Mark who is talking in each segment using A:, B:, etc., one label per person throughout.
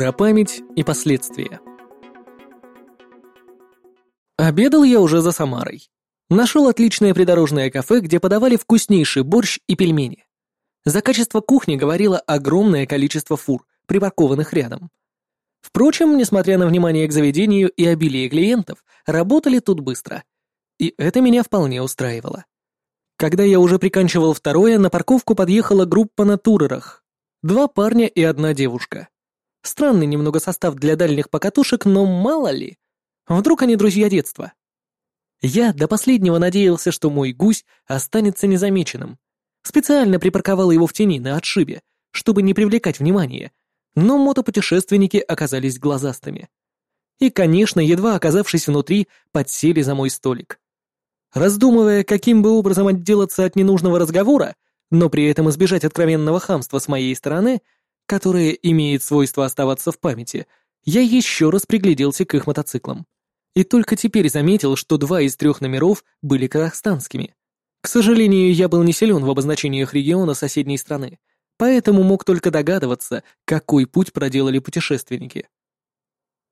A: Про память и последствия. Обедал я уже за Самарой. Нашел отличное придорожное кафе, где подавали вкуснейший борщ и пельмени. За качество кухни говорило огромное количество фур, припаркованных рядом. Впрочем, несмотря на внимание к заведению и обилие клиентов, работали тут быстро. И это меня вполне устраивало. Когда я уже приканчивал второе, на парковку подъехала группа на турерах. Два парня и одна девушка. Странный немного состав для дальних покатушек, но мало ли. Вдруг они друзья детства. Я до последнего надеялся, что мой гусь останется незамеченным. Специально припарковал его в тени на отшибе, чтобы не привлекать внимания, но мотопутешественники оказались глазастыми. И, конечно, едва оказавшись внутри, подсели за мой столик. Раздумывая, каким бы образом отделаться от ненужного разговора, но при этом избежать откровенного хамства с моей стороны, которое имеет свойство оставаться в памяти, я еще раз пригляделся к их мотоциклам. И только теперь заметил, что два из трех номеров были казахстанскими. К сожалению, я был не силен в обозначениях региона соседней страны, поэтому мог только догадываться, какой путь проделали путешественники.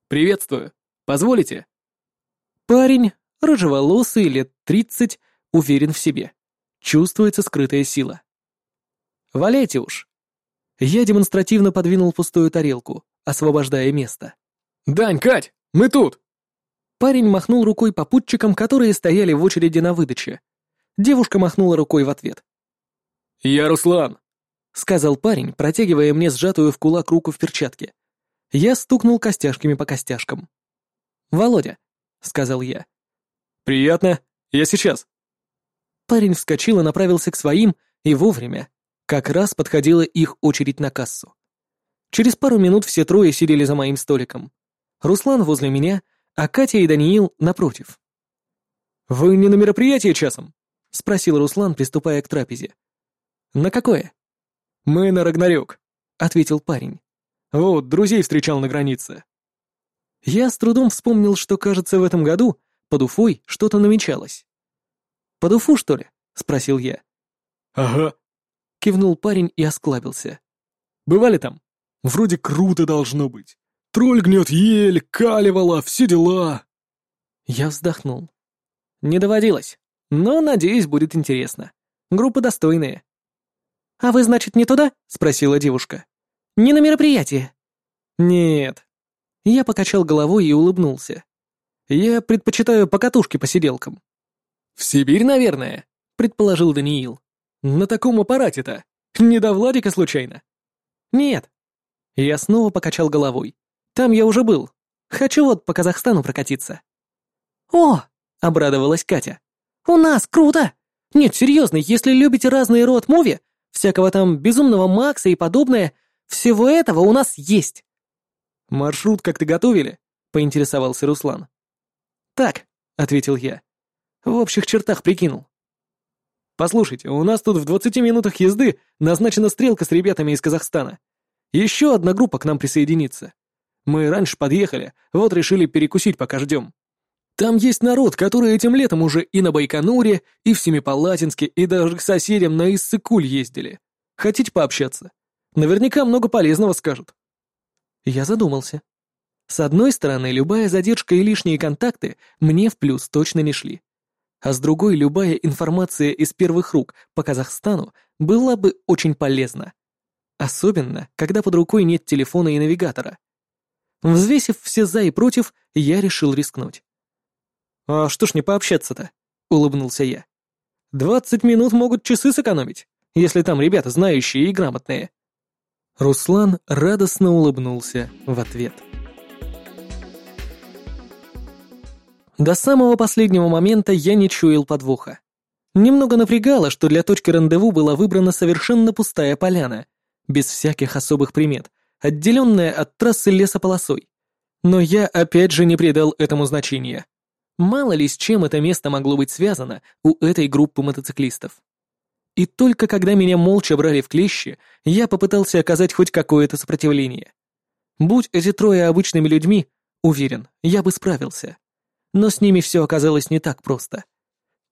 A: «Приветствую. Позволите?» Парень, рыжеволосый, лет тридцать, уверен в себе. Чувствуется скрытая сила. «Валяйте уж». Я демонстративно подвинул пустую тарелку, освобождая место.
B: «Дань, Кать, мы тут!»
A: Парень махнул рукой попутчикам, которые стояли в очереди на выдаче. Девушка махнула рукой в ответ.
B: «Я Руслан», — сказал парень, протягивая мне сжатую в кулак руку в перчатке.
A: Я стукнул костяшками по костяшкам. «Володя», — сказал я.
B: «Приятно. Я сейчас».
A: Парень вскочил и направился к своим, и вовремя. Как раз подходила их очередь на кассу. Через пару минут все трое сидели за моим столиком. Руслан возле меня, а Катя и Даниил напротив.
B: «Вы не на мероприятии часом?»
A: — спросил Руслан, приступая к трапезе. «На какое?»
B: «Мы на Рагнарёк», —
A: ответил парень.
B: «Вот, друзей встречал на границе».
A: Я с трудом вспомнил, что, кажется, в этом году под Уфой что-то намечалось. «Под Уфу, что ли?» — спросил я.
B: «Ага», —
A: кивнул парень и осклабился.
B: «Бывали там? Вроде круто должно быть. Тролль гнет ель, калевала, все дела».
A: Я вздохнул. «Не доводилось. Но, надеюсь, будет интересно. Группа достойная. «А вы, значит, не туда?» — спросила девушка. «Не на мероприятие?»
B: «Нет».
A: Я покачал головой и улыбнулся. «Я предпочитаю покатушки-посиделкам».
B: «В Сибирь, наверное», — предположил Даниил. «На таком аппарате-то. Не до Владика случайно?»
A: «Нет». Я снова покачал головой. «Там я уже был. Хочу вот по Казахстану прокатиться». «О!» — обрадовалась Катя. «У нас круто! Нет, серьезно, если любите разные род-муви, всякого там безумного Макса и подобное, всего этого у нас есть».
B: «Маршрут как-то готовили?» — поинтересовался Руслан.
A: «Так», — ответил я. «В общих чертах прикинул».
B: «Послушайте, у нас тут в двадцати минутах езды назначена стрелка с ребятами из Казахстана. Еще одна группа к нам присоединится. Мы раньше подъехали, вот решили перекусить, пока ждем». Там есть народ, который этим летом уже и на Байконуре, и в Семипалатинске, и даже к соседям на Иссыкуль ездили. Хотите пообщаться? Наверняка много полезного скажут.
A: Я задумался. С одной стороны, любая задержка и лишние контакты мне в плюс точно не шли. А с другой, любая информация из первых рук по Казахстану была бы очень полезна. Особенно, когда под рукой нет телефона и навигатора. Взвесив все за и против, я решил рискнуть.
B: «А что ж не пообщаться-то?» — улыбнулся я. «Двадцать минут могут часы сэкономить, если там ребята знающие и грамотные».
A: Руслан радостно улыбнулся в ответ. До самого последнего момента я не чуял подвоха. Немного напрягало, что для точки рандеву была выбрана совершенно пустая поляна, без всяких особых примет, отделенная от трассы лесополосой. Но я опять же не придал этому значения. Мало ли с чем это место могло быть связано у этой группы мотоциклистов. И только когда меня молча брали в клещи, я попытался оказать хоть какое-то сопротивление. Будь эти трое обычными людьми, уверен, я бы справился. Но с ними все оказалось не так просто.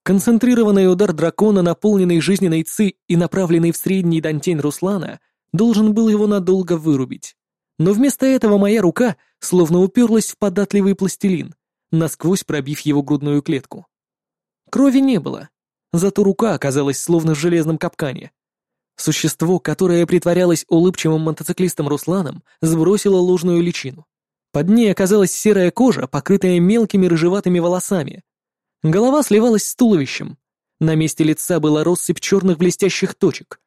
A: Концентрированный удар дракона, наполненный жизненной ци и направленный в средний дантень Руслана, должен был его надолго вырубить. Но вместо этого моя рука словно уперлась в податливый пластилин, насквозь пробив его грудную клетку. Крови не было, зато рука оказалась словно в железном капкане. Существо, которое притворялось улыбчивым мотоциклистом Русланом, сбросило ложную личину. Под ней оказалась серая кожа, покрытая мелкими рыжеватыми волосами. Голова сливалась с туловищем. На месте лица была россыпь черных блестящих точек.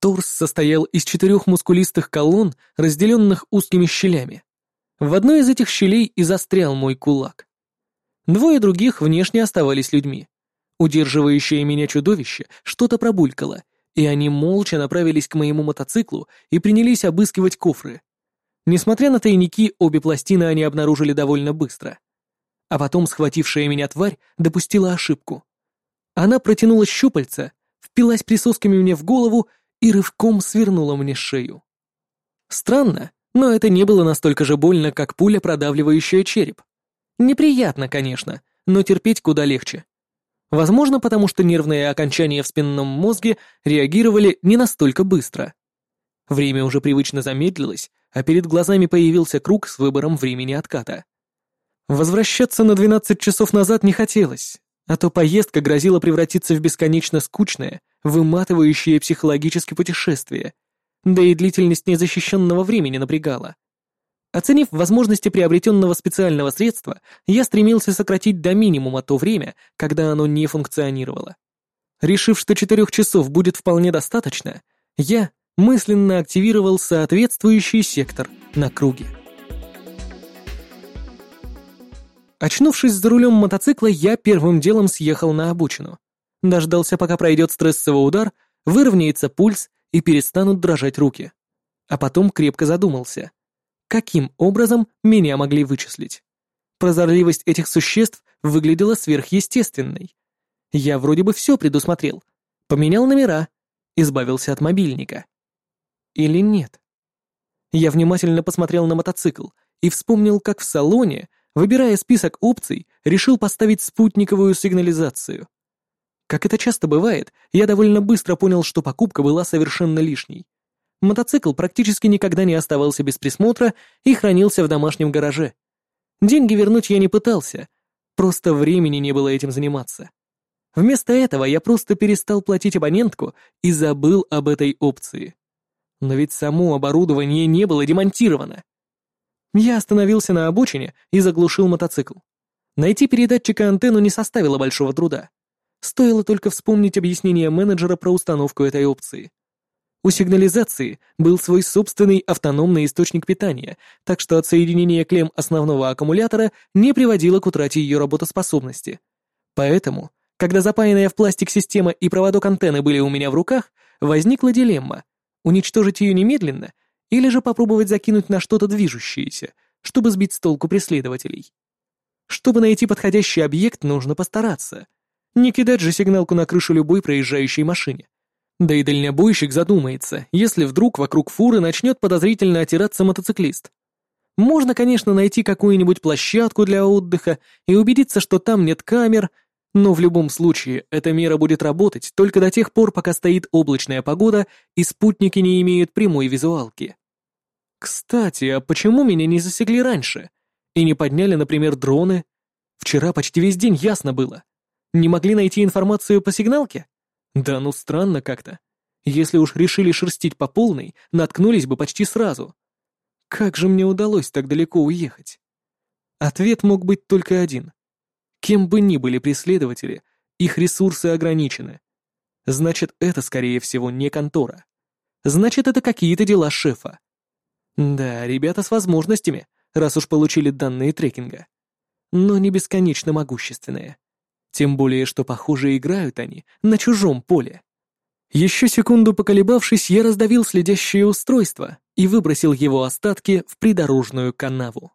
A: Торс состоял из четырех мускулистых колонн, разделенных узкими щелями. В одной из этих щелей и застрял мой кулак. Двое других внешне оставались людьми. Удерживающее меня чудовище что-то пробулькало, и они молча направились к моему мотоциклу и принялись обыскивать кофры. Несмотря на тайники, обе пластины они обнаружили довольно быстро. А потом схватившая меня тварь допустила ошибку. Она протянула щупальца, впилась присосками мне в голову и рывком свернула мне шею. Странно, но это не было настолько же больно, как пуля, продавливающая череп. Неприятно, конечно, но терпеть куда легче. Возможно, потому что нервные окончания в спинном мозге реагировали не настолько быстро. Время уже привычно замедлилось, а перед глазами появился круг с выбором времени отката. Возвращаться на 12 часов назад не хотелось, а то поездка грозила превратиться в бесконечно скучное, выматывающее психологически путешествие, да и длительность незащищенного времени напрягала. Оценив возможности приобретенного специального средства, я стремился сократить до минимума то время, когда оно не функционировало. Решив, что четырех часов будет вполне достаточно, я мысленно активировал соответствующий сектор на круге. Очнувшись за рулем мотоцикла, я первым делом съехал на обочину. Дождался, пока пройдет стрессовый удар, выровняется пульс и перестанут дрожать руки. А потом крепко задумался. Каким образом меня могли вычислить? Прозорливость этих существ выглядела сверхъестественной. Я вроде бы все предусмотрел. Поменял номера, избавился от мобильника. Или нет? Я внимательно посмотрел на мотоцикл и вспомнил, как в салоне Выбирая список опций, решил поставить спутниковую сигнализацию. Как это часто бывает, я довольно быстро понял, что покупка была совершенно лишней. Мотоцикл практически никогда не оставался без присмотра и хранился в домашнем гараже. Деньги вернуть я не пытался, просто времени не было этим заниматься. Вместо этого я просто перестал платить абонентку и забыл об этой опции. Но ведь само оборудование не было демонтировано. Я остановился на обочине и заглушил мотоцикл. Найти передатчик и антенну не составило большого труда. Стоило только вспомнить объяснение менеджера про установку этой опции. У сигнализации был свой собственный автономный источник питания, так что отсоединение клем основного аккумулятора не приводило к утрате ее работоспособности. Поэтому, когда запаянная в пластик система и проводок антенны были у меня в руках, возникла дилемма — уничтожить ее немедленно или же попробовать закинуть на что-то движущееся, чтобы сбить с толку преследователей. Чтобы найти подходящий объект, нужно постараться. Не кидать же сигналку на крышу любой проезжающей машине. Да и дальнобойщик задумается, если вдруг вокруг фуры начнет подозрительно отираться мотоциклист. Можно, конечно, найти какую-нибудь площадку для отдыха и убедиться, что там нет камер, но в любом случае эта мера будет работать только до тех пор, пока стоит облачная погода и спутники не имеют прямой визуалки. Кстати, а почему меня не засекли раньше? И не подняли, например, дроны? Вчера почти весь день ясно было. Не могли найти информацию по сигналке? Да ну странно как-то. Если уж решили шерстить по полной, наткнулись бы почти сразу. Как же мне удалось так далеко уехать? Ответ мог быть только один. Кем бы ни были преследователи, их ресурсы ограничены. Значит, это, скорее всего, не контора. Значит, это какие-то дела шефа. Да, ребята с возможностями, раз уж получили данные трекинга. Но не бесконечно могущественные. Тем более, что, похоже, играют они на чужом поле. Еще секунду поколебавшись, я раздавил следящее устройство и выбросил его остатки в придорожную канаву.